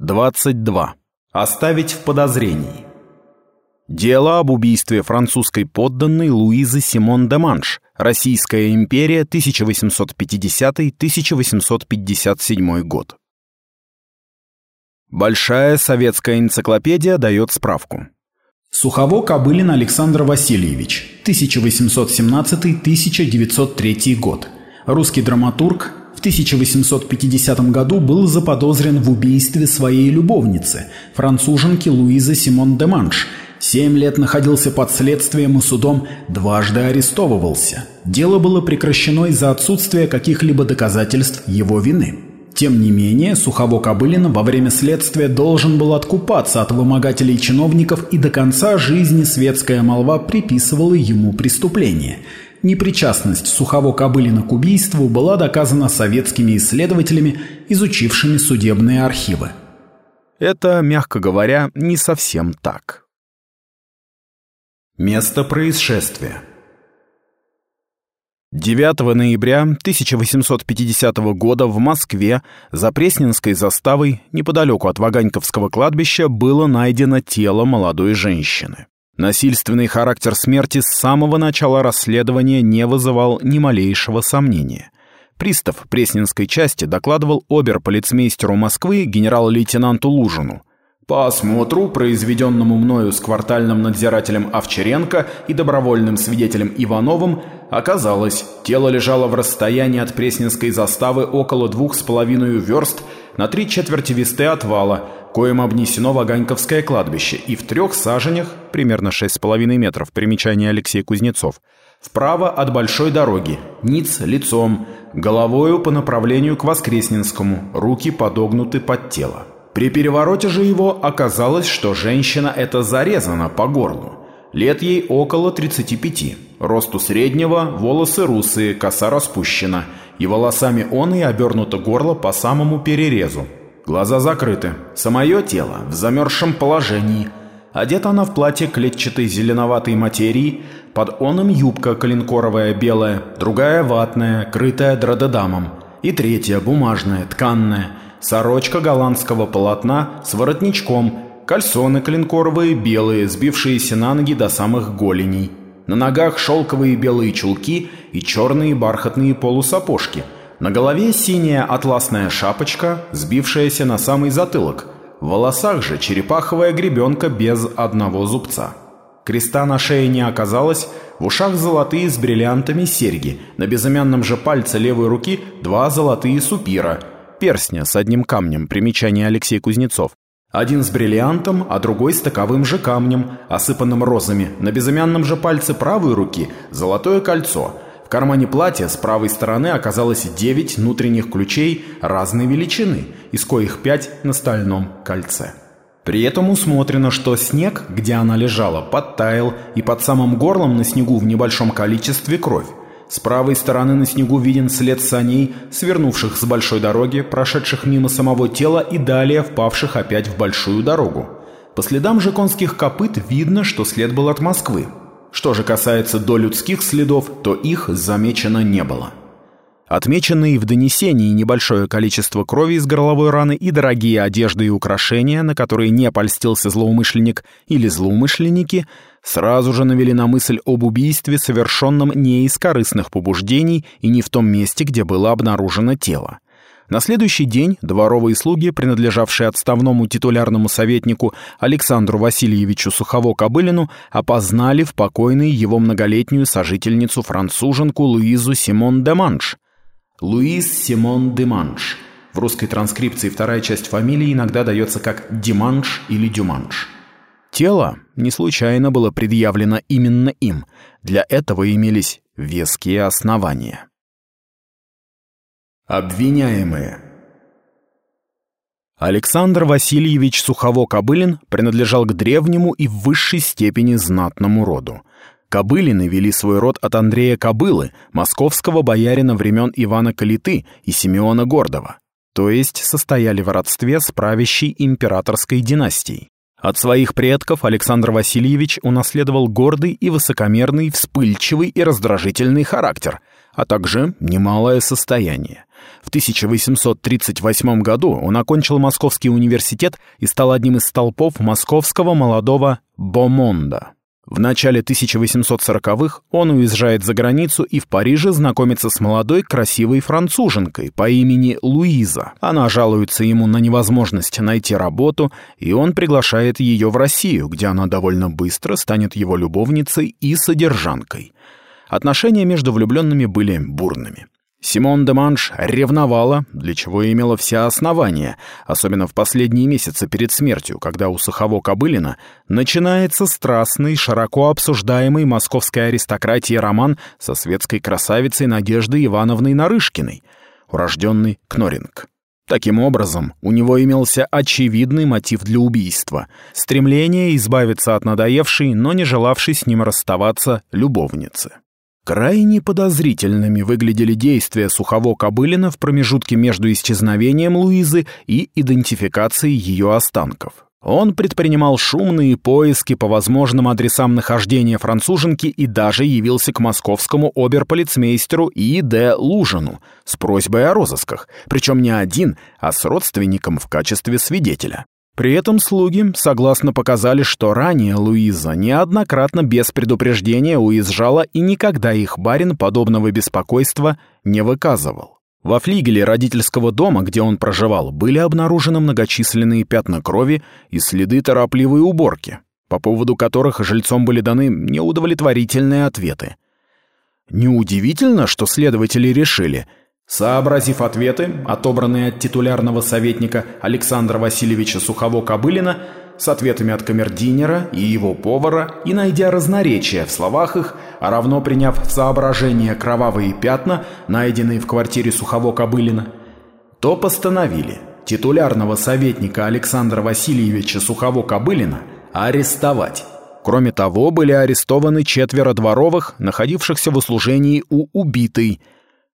22. Оставить в подозрении. Дело об убийстве французской подданной Луизы Симон де Манш, Российская империя, 1850-1857 год. Большая советская энциклопедия дает справку. Сухово Кобылин Александр Васильевич, 1817-1903 год. Русский драматург, в 1850 году был заподозрен в убийстве своей любовницы, француженки Луизы Симон де Манш. Семь лет находился под следствием и судом, дважды арестовывался. Дело было прекращено из-за отсутствия каких-либо доказательств его вины. Тем не менее, Сухово Кобылина во время следствия должен был откупаться от вымогателей чиновников и до конца жизни светская молва приписывала ему преступление – непричастность Сухово-Кобылина к убийству была доказана советскими исследователями, изучившими судебные архивы. Это, мягко говоря, не совсем так. Место происшествия 9 ноября 1850 года в Москве за Пресненской заставой, неподалеку от Ваганьковского кладбища, было найдено тело молодой женщины. Насильственный характер смерти с самого начала расследования не вызывал ни малейшего сомнения. Пристав Пресненской части докладывал обер-полицмейстеру Москвы генерал-лейтенанту Лужину. По осмотру, произведенному мною с квартальным надзирателем Овчаренко и добровольным свидетелем Ивановым, оказалось, тело лежало в расстоянии от Пресненской заставы около двух с половиной верст на три четверти весты отвала – коим обнесено Ваганьковское кладбище, и в трех саженях, примерно 6,5 метров, примечание Алексей Кузнецов, вправо от большой дороги, ниц лицом, головою по направлению к Воскресненскому, руки подогнуты под тело. При перевороте же его оказалось, что женщина эта зарезана по горлу. Лет ей около 35. Росту среднего, волосы русые, коса распущена. И волосами он и обернуто горло по самому перерезу, Глаза закрыты. Самое тело в замерзшем положении. Одета она в платье клетчатой зеленоватой материи, под оном юбка коленкоровая белая, другая ватная, крытая дродедамом, и третья бумажная, тканная, сорочка голландского полотна с воротничком, кальсоны коленкоровые белые, сбившиеся на ноги до самых голеней. На ногах шелковые белые чулки и черные бархатные полусапожки – на голове синяя атласная шапочка, сбившаяся на самый затылок. В волосах же черепаховая гребенка без одного зубца. Креста на шее не оказалось, в ушах золотые с бриллиантами серьги, на безымянном же пальце левой руки два золотые супира, перстня с одним камнем, примечание Алексей Кузнецов. Один с бриллиантом, а другой с таковым же камнем, осыпанным розами. На безымянном же пальце правой руки золотое кольцо – в кармане платья с правой стороны оказалось 9 внутренних ключей разной величины, из коих 5 на стальном кольце. При этом усмотрено, что снег, где она лежала, подтаял, и под самым горлом на снегу в небольшом количестве кровь. С правой стороны на снегу виден след саней, свернувших с большой дороги, прошедших мимо самого тела и далее впавших опять в большую дорогу. По следам же конских копыт видно, что след был от Москвы. Что же касается до людских следов, то их замечено не было. Отмеченные в донесении небольшое количество крови из горловой раны и дорогие одежды и украшения, на которые не польстился злоумышленник или злоумышленники, сразу же навели на мысль об убийстве, совершенном не из корыстных побуждений и не в том месте, где было обнаружено тело. На следующий день дворовые слуги, принадлежавшие отставному титулярному советнику Александру Васильевичу Сухово-Кобылину, опознали в покойной его многолетнюю сожительницу-француженку Луизу Симон де Манш. Луиз Симон де Манш. В русской транскрипции вторая часть фамилии иногда дается как Диманш или Дюманш. Тело не случайно было предъявлено именно им. Для этого имелись веские основания. Обвиняемые. Александр Васильевич Сухово-Кобылин принадлежал к древнему и в высшей степени знатному роду. Кобылины вели свой род от Андрея Кобылы, московского боярина времен Ивана Калиты и Симеона Гордова, то есть состояли в родстве с правящей императорской династией. От своих предков Александр Васильевич унаследовал гордый и высокомерный, вспыльчивый и раздражительный характер – а также немалое состояние. В 1838 году он окончил Московский университет и стал одним из столпов московского молодого «бомонда». В начале 1840-х он уезжает за границу и в Париже знакомится с молодой красивой француженкой по имени Луиза. Она жалуется ему на невозможность найти работу, и он приглашает ее в Россию, где она довольно быстро станет его любовницей и содержанкой. Отношения между влюбленными были бурными. Симон де Манш ревновала, для чего имела все основания, особенно в последние месяцы перед смертью, когда у Сахово-Кобылина начинается страстный, широко обсуждаемый московской аристократией роман со светской красавицей Надеждой Ивановной Нарышкиной, урожденной Кноринг. Таким образом, у него имелся очевидный мотив для убийства — стремление избавиться от надоевшей, но не желавшей с ним расставаться любовницы. Крайне подозрительными выглядели действия Сухово-Кобылина в промежутке между исчезновением Луизы и идентификацией ее останков. Он предпринимал шумные поиски по возможным адресам нахождения француженки и даже явился к московскому оберполицмейстеру И.Д. Лужину с просьбой о розысках, причем не один, а с родственником в качестве свидетеля. При этом слуги согласно показали, что ранее Луиза неоднократно без предупреждения уезжала и никогда их барин подобного беспокойства не выказывал. Во флигеле родительского дома, где он проживал, были обнаружены многочисленные пятна крови и следы торопливой уборки, по поводу которых жильцом были даны неудовлетворительные ответы. Неудивительно, что следователи решили – Сообразив ответы, отобранные от титулярного советника Александра Васильевича Сухово-Кобылина, с ответами от камердинера и его повара, и найдя разноречия в словах их, а равно приняв в соображение кровавые пятна, найденные в квартире Сухово-Кобылина, то постановили титулярного советника Александра Васильевича Сухово-Кобылина арестовать. Кроме того, были арестованы четверо дворовых, находившихся в услужении у убитой –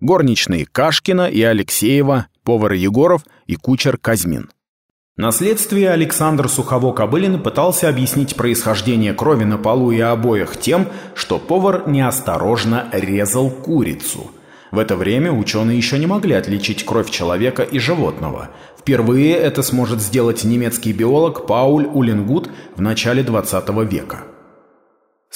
горничные Кашкина и Алексеева, повар Егоров и кучер Казьмин. На следствии Александр Сухово-Кобылин пытался объяснить происхождение крови на полу и обоях тем, что повар неосторожно резал курицу. В это время ученые еще не могли отличить кровь человека и животного. Впервые это сможет сделать немецкий биолог Пауль Улингут в начале 20 века.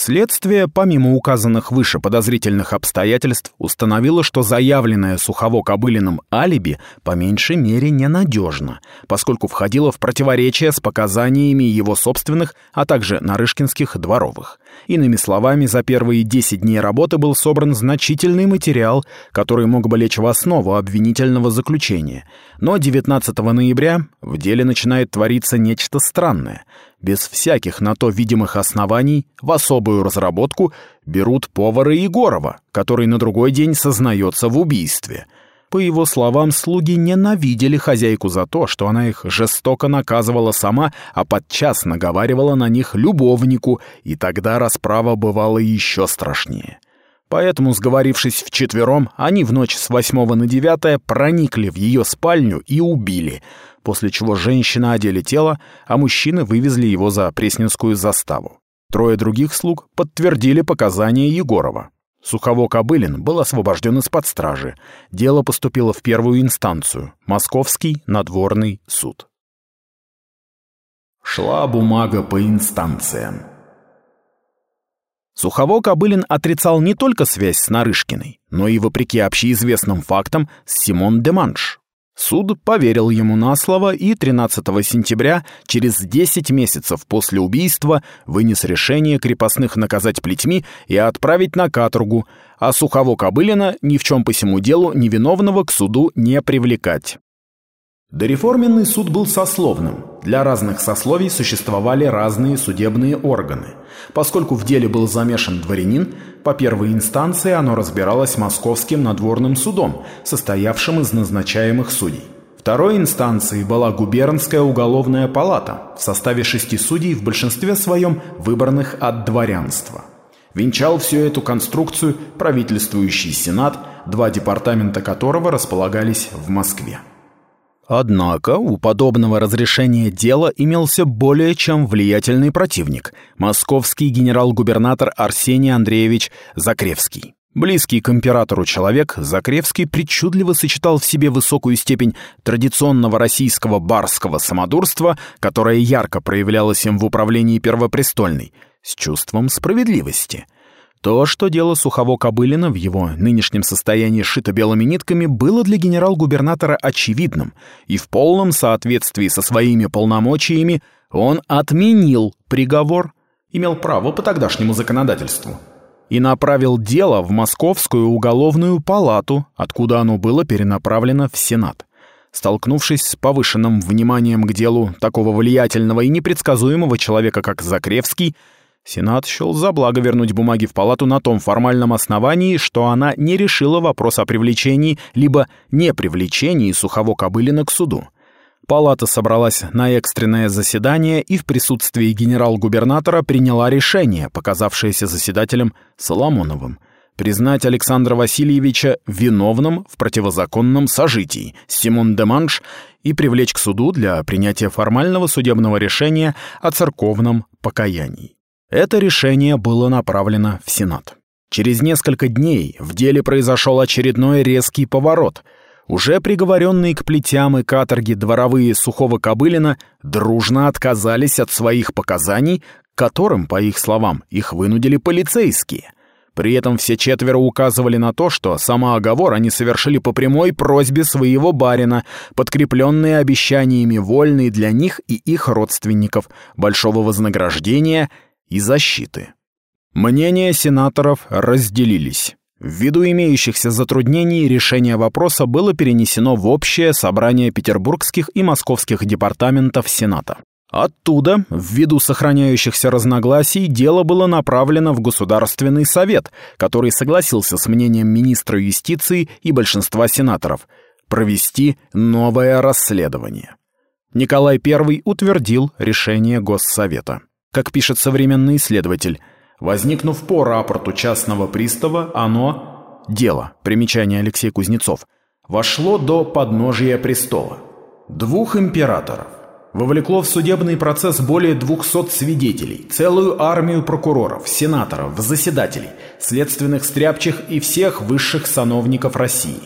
Следствие, помимо указанных выше подозрительных обстоятельств, установило, что заявленное Сухово-Кобылиным алиби по меньшей мере ненадежно, поскольку входило в противоречие с показаниями его собственных, а также нарышкинских дворовых. Иными словами, за первые 10 дней работы был собран значительный материал, который мог бы лечь в основу обвинительного заключения. Но 19 ноября в деле начинает твориться нечто странное — без всяких на то видимых оснований в особую разработку берут повара Егорова, который на другой день сознается в убийстве. По его словам, слуги ненавидели хозяйку за то, что она их жестоко наказывала сама, а подчас наговаривала на них любовнику, и тогда расправа бывала еще страшнее. Поэтому, сговорившись вчетвером, они в ночь с 8 на 9 проникли в ее спальню и убили — после чего женщина одели тело, а мужчины вывезли его за Пресненскую заставу. Трое других слуг подтвердили показания Егорова. Сухово-Кобылин был освобожден из-под стражи. Дело поступило в первую инстанцию — Московский надворный суд. Шла бумага по инстанциям. Сухово-Кобылин отрицал не только связь с Нарышкиной, но и, вопреки общеизвестным фактам, с Симон де Манш. Суд поверил ему на слово и 13 сентября, через 10 месяцев после убийства, вынес решение крепостных наказать плетьми и отправить на каторгу, а Сухово-Кобылина ни в чем по сему делу невиновного к суду не привлекать. Дореформенный суд был сословным. Для разных сословий существовали разные судебные органы. Поскольку в деле был замешан дворянин, по первой инстанции оно разбиралось Московским надворным судом, состоявшим из назначаемых судей. Второй инстанцией была губернская уголовная палата в составе шести судей в большинстве своем выбранных от дворянства. Венчал всю эту конструкцию правительствующий сенат, два департамента которого располагались в Москве. Однако у подобного разрешения дела имелся более чем влиятельный противник – московский генерал-губернатор Арсений Андреевич Закревский. Близкий к императору человек, Закревский причудливо сочетал в себе высокую степень традиционного российского барского самодурства, которое ярко проявлялось им в управлении Первопрестольной, с чувством справедливости. То, что дело Сухово Кобылина в его нынешнем состоянии шито белыми нитками, было для генерал-губернатора очевидным, и в полном соответствии со своими полномочиями он отменил приговор, имел право по тогдашнему законодательству — и направил дело в Московскую уголовную палату, откуда оно было перенаправлено в Сенат. Столкнувшись с повышенным вниманием к делу такого влиятельного и непредсказуемого человека, как Закревский, Сенат счел за благо вернуть бумаги в палату на том формальном основании, что она не решила вопрос о привлечении либо не привлечении Сухово Кобылина к суду. Палата собралась на экстренное заседание и в присутствии генерал-губернатора приняла решение, показавшееся заседателем Соломоновым, признать Александра Васильевича виновным в противозаконном сожитии с Симон де Манш и привлечь к суду для принятия формального судебного решения о церковном покаянии. Это решение было направлено в Сенат. Через несколько дней в деле произошел очередной резкий поворот — уже приговоренные к плетям и каторге дворовые Сухого Кобылина дружно отказались от своих показаний, которым, по их словам, их вынудили полицейские. При этом все четверо указывали на то, что самооговор они совершили по прямой просьбе своего барина, подкрепленные обещаниями вольной для них и их родственников большого вознаграждения и защиты. Мнения сенаторов разделились. Ввиду имеющихся затруднений решение вопроса было перенесено в общее собрание петербургских и московских департаментов Сената. Оттуда, ввиду сохраняющихся разногласий, дело было направлено в Государственный совет, который согласился с мнением министра юстиции и большинства сенаторов провести новое расследование. Николай I утвердил решение Госсовета. Как пишет современный исследователь, Возникнув по рапорту частного пристава, оно, дело, примечание Алексей Кузнецов, вошло до подножия престола. Двух императоров. Вовлекло в судебный процесс более 200 свидетелей, целую армию прокуроров, сенаторов, заседателей, следственных стряпчих и всех высших сановников России.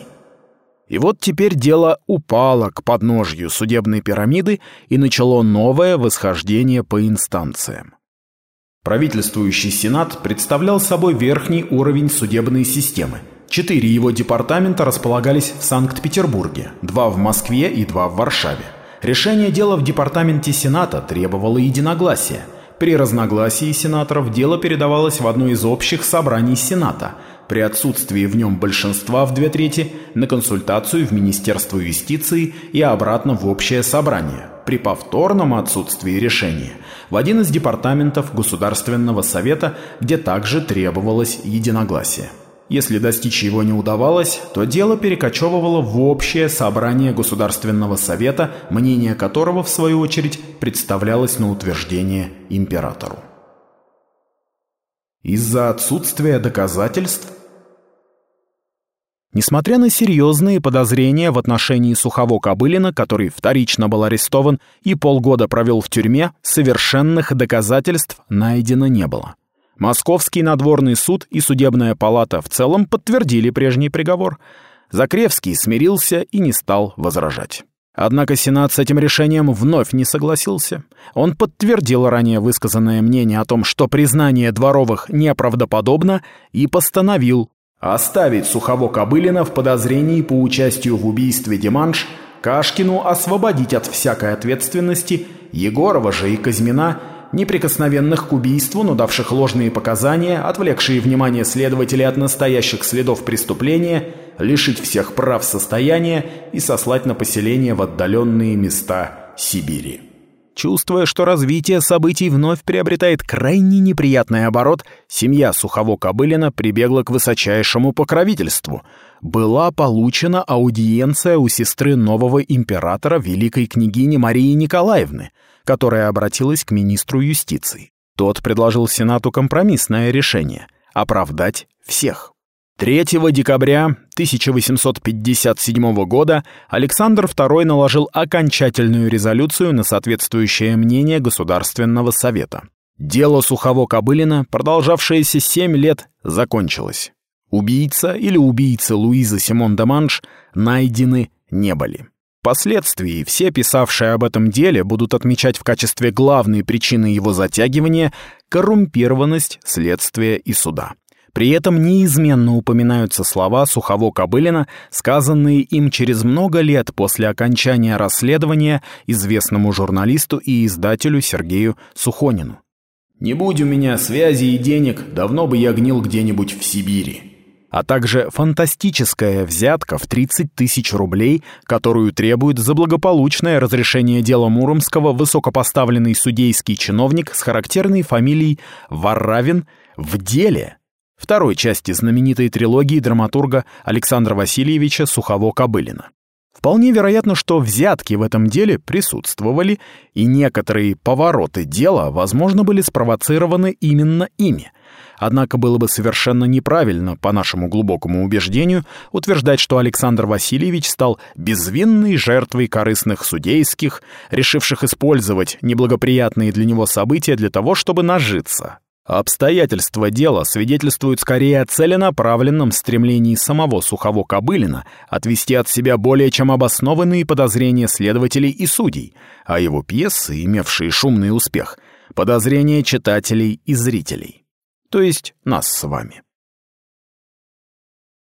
И вот теперь дело упало к подножью судебной пирамиды и начало новое восхождение по инстанциям. Правительствующий Сенат представлял собой верхний уровень судебной системы. Четыре его департамента располагались в Санкт-Петербурге, два в Москве и два в Варшаве. Решение дела в департаменте Сената требовало единогласия. При разногласии сенаторов дело передавалось в одно из общих собраний Сената, при отсутствии в нем большинства в две трети на консультацию в Министерство юстиции и обратно в общее собрание, при повторном отсутствии решения в один из департаментов Государственного совета, где также требовалось единогласие. Если достичь его не удавалось, то дело перекочевывало в общее собрание Государственного совета, мнение которого, в свою очередь, представлялось на утверждение императору. Из-за отсутствия доказательств Несмотря на серьезные подозрения в отношении Сухово Кобылина, который вторично был арестован и полгода провел в тюрьме, совершенных доказательств найдено не было. Московский надворный суд и судебная палата в целом подтвердили прежний приговор. Закревский смирился и не стал возражать. Однако Сенат с этим решением вновь не согласился. Он подтвердил ранее высказанное мнение о том, что признание дворовых неправдоподобно, и постановил Оставить Сухово Кобылина в подозрении по участию в убийстве Диманш, Кашкину освободить от всякой ответственности, Егорова же и Казьмина, неприкосновенных к убийству, но давших ложные показания, отвлекшие внимание следователей от настоящих следов преступления, лишить всех прав состояния и сослать на поселение в отдаленные места Сибири. Чувствуя, что развитие событий вновь приобретает крайне неприятный оборот, семья Сухово-Кобылина прибегла к высочайшему покровительству. Была получена аудиенция у сестры нового императора, великой княгини Марии Николаевны, которая обратилась к министру юстиции. Тот предложил Сенату компромиссное решение — оправдать всех. 3 декабря 1857 года Александр II наложил окончательную резолюцию на соответствующее мнение Государственного совета. Дело Сухово-Кобылина, продолжавшееся 7 лет, закончилось. Убийца или убийца Луизы Симон де Манш найдены не были. Впоследствии все писавшие об этом деле будут отмечать в качестве главной причины его затягивания коррумпированность следствия и суда. При этом неизменно упоминаются слова Сухово-Кобылина, сказанные им через много лет после окончания расследования известному журналисту и издателю Сергею Сухонину. «Не будь у меня связи и денег, давно бы я гнил где-нибудь в Сибири» а также фантастическая взятка в 30 тысяч рублей, которую требует за благополучное разрешение дела Муромского высокопоставленный судейский чиновник с характерной фамилией Варравин в деле второй части знаменитой трилогии драматурга Александра Васильевича Сухово-Кобылина. Вполне вероятно, что взятки в этом деле присутствовали, и некоторые повороты дела, возможно, были спровоцированы именно ими – Однако было бы совершенно неправильно, по нашему глубокому убеждению, утверждать, что Александр Васильевич стал безвинной жертвой корыстных судейских, решивших использовать неблагоприятные для него события для того, чтобы нажиться. Обстоятельства дела свидетельствуют скорее о целенаправленном стремлении самого Сухово-Кобылина отвести от себя более чем обоснованные подозрения следователей и судей, а его пьесы, имевшие шумный успех, подозрения читателей и зрителей то есть нас с вами.